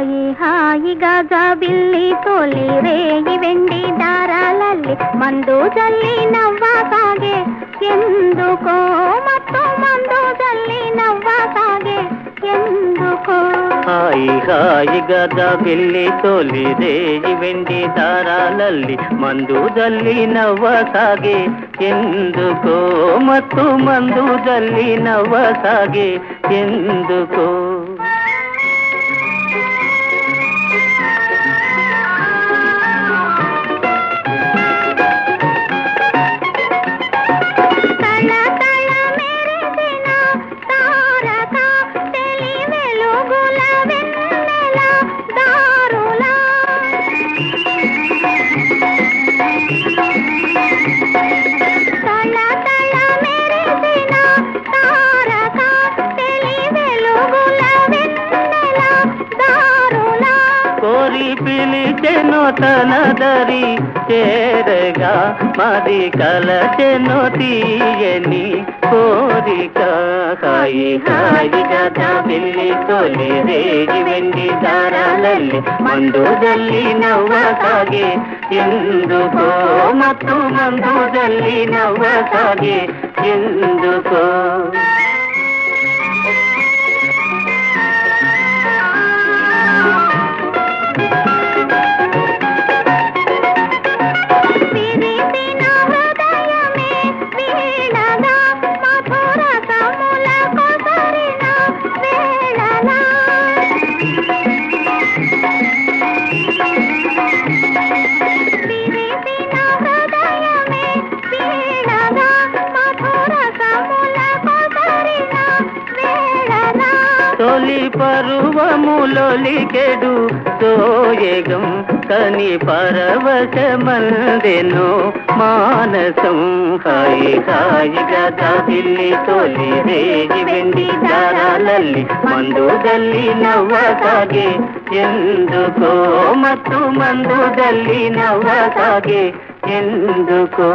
హాయి Gaza బిల్లి తోలి రేయి వెండి దారాలల్లి మందు జల్లి నవ్వసాగే ఎందుకో మత్తు మందు జల్లి నవ్వసాగే ఎందుకో హాయి హాయి గద పిల్లి తోలి రేయి వెండి దారాలల్లి మందు జల్లి నవ్వసాగే ఎందుకో మత్తు మందు జల్లి నవ్వసాగే కోరి పిలిచెను తన దరి చేరగా మాది కలచెను తీయని కోరిక. హాయి హాయి గద పిల్లి తొలి రేగి వెండి దారాలల్లి మందు జల్లి నవ్వసాగే ఎందుకో మత్తు మందు జల్లి తొలి పరువములొలికెడు తోయగం కని పరవశమందెను మానసం. హాయి హాయి గదా పిల్లి తొలి రేగి వెండి దారాలల్లి మందు గల్లి ఎందుకో మత్తు మందు గల్లి ఎందుకో